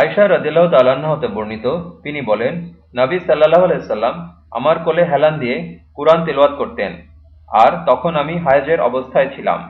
আয়সা রাদিল্লাহ তাল্লাহ্ন হতে বর্ণিত, তিনি বলেন, নবী সাল্লাহ আলাইসাল্লাম আমার কোলে হেলান দিয়ে কুরআন তেলাওয়াত করতেন, আর তখন আমি হায়াজের অবস্থায় ছিলাম।